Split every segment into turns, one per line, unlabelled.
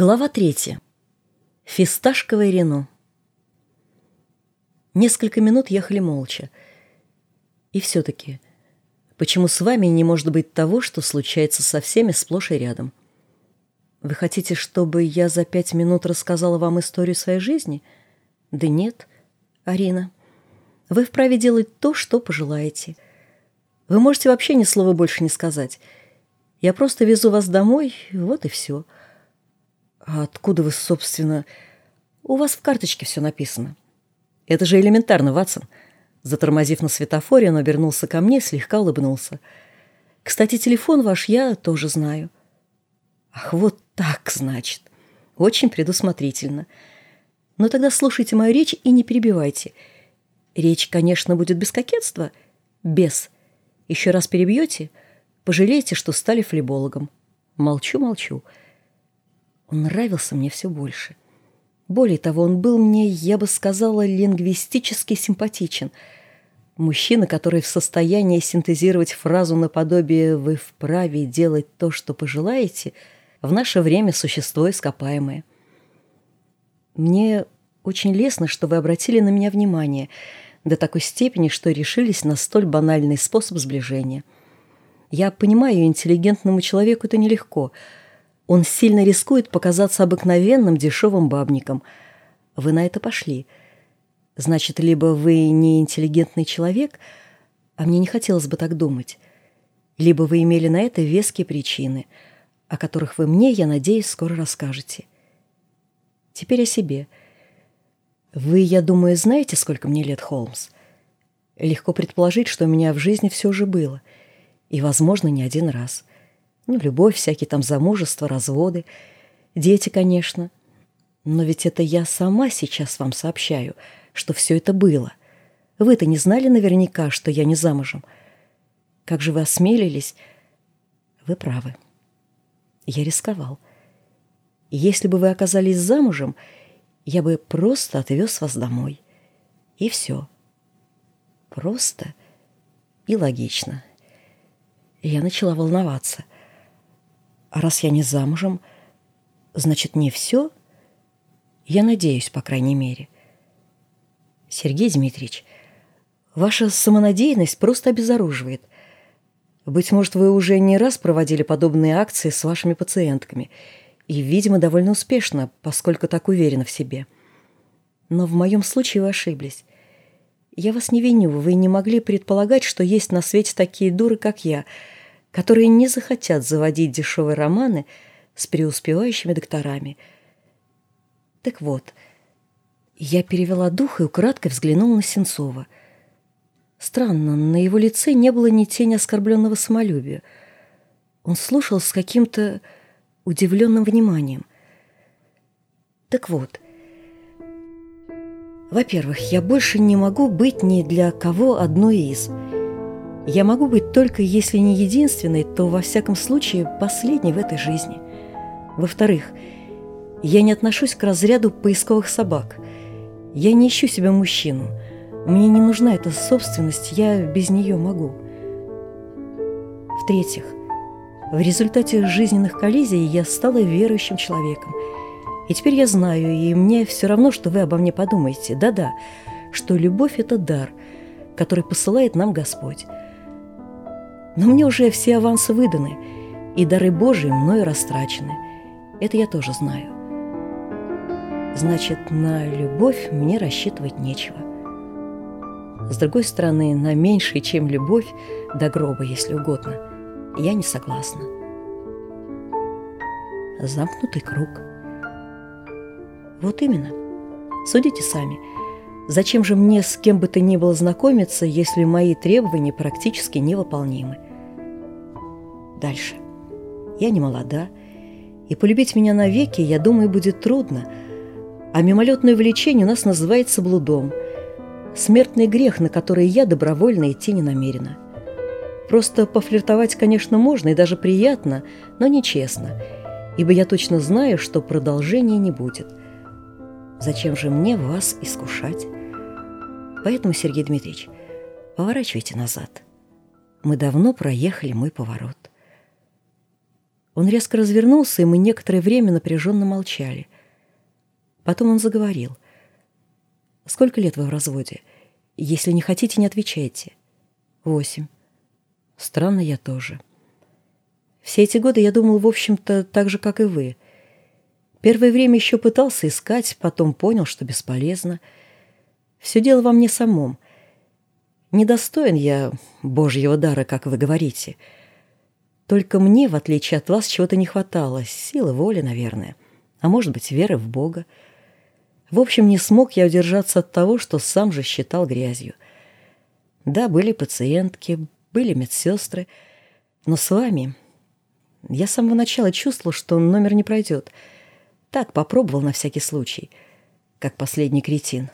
Глава третья. Фисташковое Рено. Несколько минут ехали молча. И все-таки, почему с вами не может быть того, что случается со всеми сплошь и рядом? Вы хотите, чтобы я за пять минут рассказала вам историю своей жизни? Да нет, Арина. Вы вправе делать то, что пожелаете. Вы можете вообще ни слова больше не сказать. Я просто везу вас домой, вот и все. — «А откуда вы, собственно...» «У вас в карточке все написано». «Это же элементарно, Ватсон». Затормозив на светофоре, он обернулся ко мне, слегка улыбнулся. «Кстати, телефон ваш я тоже знаю». «Ах, вот так, значит. Очень предусмотрительно. Но тогда слушайте мою речь и не перебивайте. Речь, конечно, будет без кокетства. Без. Еще раз перебьете, пожалеете, что стали флебологом. Молчу, молчу». Он нравился мне все больше. Более того, он был мне, я бы сказала, лингвистически симпатичен. Мужчина, который в состоянии синтезировать фразу наподобие «вы вправе делать то, что пожелаете», в наше время существо ископаемое. Мне очень лестно, что вы обратили на меня внимание до такой степени, что решились на столь банальный способ сближения. Я понимаю, интеллигентному человеку это нелегко — он сильно рискует показаться обыкновенным дешевым бабником. Вы на это пошли. Значит, либо вы не интеллигентный человек, а мне не хотелось бы так думать, либо вы имели на это веские причины, о которых вы мне, я надеюсь, скоро расскажете. Теперь о себе. Вы, я думаю, знаете, сколько мне лет, Холмс? Легко предположить, что у меня в жизни все же было, и, возможно, не один раз — ну, любовь, всякие там замужества, разводы. Дети, конечно. Но ведь это я сама сейчас вам сообщаю, что все это было. Вы-то не знали наверняка, что я не замужем. Как же вы осмелились? Вы правы. Я рисковал. Если бы вы оказались замужем, я бы просто отвез вас домой. И все. Просто и логично. Я начала волноваться — а раз я не замужем, значит, не все? Я надеюсь, по крайней мере. Сергей Дмитриевич, ваша самонадеянность просто обезоруживает. Быть может, вы уже не раз проводили подобные акции с вашими пациентками и, видимо, довольно успешно, поскольку так уверены в себе. Но в моем случае вы ошиблись. Я вас не виню, вы не могли предполагать, что есть на свете такие дуры, как я — которые не захотят заводить дешевые романы с преуспевающими докторами. Так вот, я перевела дух и украдкой взглянула на Сенцова. Странно, на его лице не было ни тени оскорбленного самолюбия. Он слушал с каким-то удивленным вниманием. Так вот, во-первых, я больше не могу быть ни для кого одной из – я могу быть только, если не единственной, то, во всяком случае, последней в этой жизни. Во-вторых, я не отношусь к разряду поисковых собак. Я не ищу себе мужчину. Мне не нужна эта собственность, я без нее могу. В-третьих, в результате жизненных коллизий я стала верующим человеком. И теперь я знаю, и мне все равно, что вы обо мне подумаете. Да-да, что любовь – это дар, который посылает нам Господь. Но мне уже все авансы выданы, и дары Божии мною растрачены. Это я тоже знаю. Значит, на любовь мне рассчитывать нечего. С другой стороны, на меньшее, чем любовь, до гроба, если угодно, я не согласна. Замкнутый круг. Вот именно. Судите сами. Зачем же мне с кем бы то ни было знакомиться, если мои требования практически невыполнимы? Дальше. Я не молода, и полюбить меня навеки, я думаю, будет трудно, а мимолетное влечение у нас называется блудом. Смертный грех, на который я добровольно идти не намерена. Просто пофлиртовать, конечно, можно и даже приятно, но нечестно, ибо я точно знаю, что продолжения не будет. Зачем же мне вас искушать? Поэтому, Сергей Дмитриевич, поворачивайте назад. Мы давно проехали мой поворот. Он резко развернулся, и мы некоторое время напряженно молчали. Потом он заговорил. «Сколько лет вы в разводе? Если не хотите, не отвечайте». «Восемь». «Странно, я тоже». Все эти годы я думал, в общем-то, так же, как и вы. Первое время еще пытался искать, потом понял, что бесполезно. Все дело во мне самом. Недостоин я Божьего дара, как вы говорите — только мне, в отличие от вас, чего-то не хватало. Силы воли, наверное. А может быть, веры в Бога. В общем, не смог я удержаться от того, что сам же считал грязью. Да, были пациентки, были медсестры. Но с вами... Я с самого начала чувствовал, что номер не пройдет. Так, попробовал на всякий случай. Как последний кретин.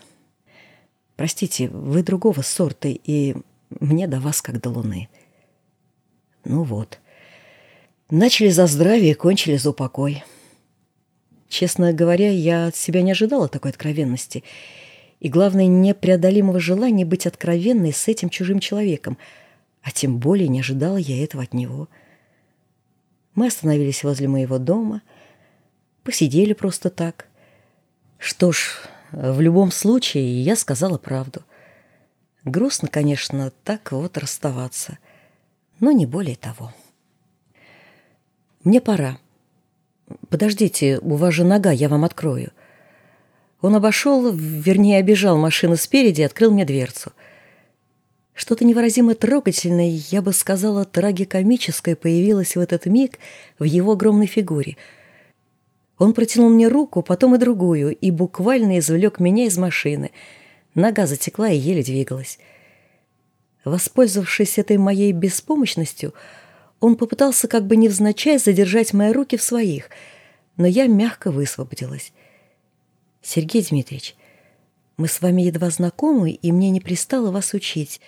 Простите, вы другого сорта, и мне до вас как до луны. Ну вот. Начали за здравие, кончили за упокой. Честно говоря, я от себя не ожидала такой откровенности. И, главное, непреодолимого желания быть откровенной с этим чужим человеком. А тем более не ожидала я этого от него. Мы остановились возле моего дома, посидели просто так. Что ж, в любом случае я сказала правду. Грустно, конечно, так вот расставаться, но не более того. Мне пора. Подождите, у вас же нога, я вам открою. Он обошел, вернее, обежал машину спереди и открыл мне дверцу. Что-то невыразимо трогательное, я бы сказала, трагикомическое появилось в этот миг в его огромной фигуре. Он протянул мне руку, потом и другую, и буквально извлек меня из машины. Нога затекла и еле двигалась. Воспользовавшись этой моей беспомощностью, он попытался как бы невзначай задержать мои руки в своих, но я мягко высвободилась. «Сергей Дмитриевич, мы с вами едва знакомы, и мне не пристало вас учить.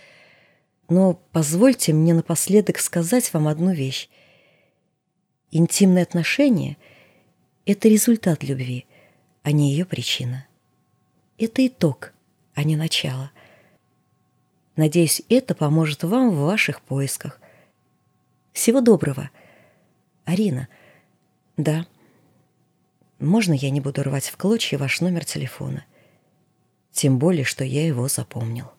Но позвольте мне напоследок сказать вам одну вещь. Интимные отношения — это результат любви, а не ее причина. Это итог, а не начало. Надеюсь, это поможет вам в ваших поисках. Всего доброго. Арина. Да. Можно я не буду рвать в клочья ваш номер телефона? Тем более, что я его запомнил.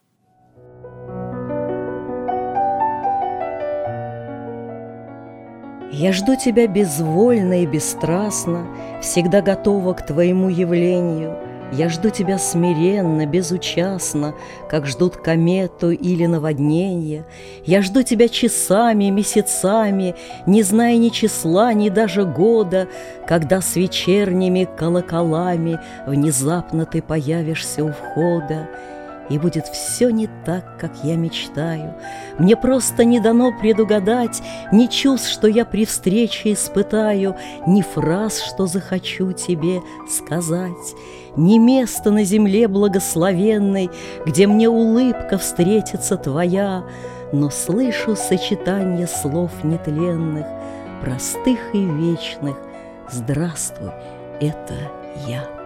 Я жду тебя безвольно и бесстрастно, Всегда готова к твоему явлению — я жду тебя смиренно, безучастно, Как ждут комету или наводнение. Я жду тебя часами, месяцами, Не зная ни числа, ни даже года, Когда с вечерними колоколами Внезапно ты появишься у входа и будет все не так, как я мечтаю. Мне просто не дано предугадать Ни чувств, что я при встрече испытаю, Ни фраз, что захочу тебе сказать, Ни места на земле благословенной, Где мне улыбка встретится твоя, Но слышу сочетание слов нетленных, Простых и вечных. Здравствуй, это я.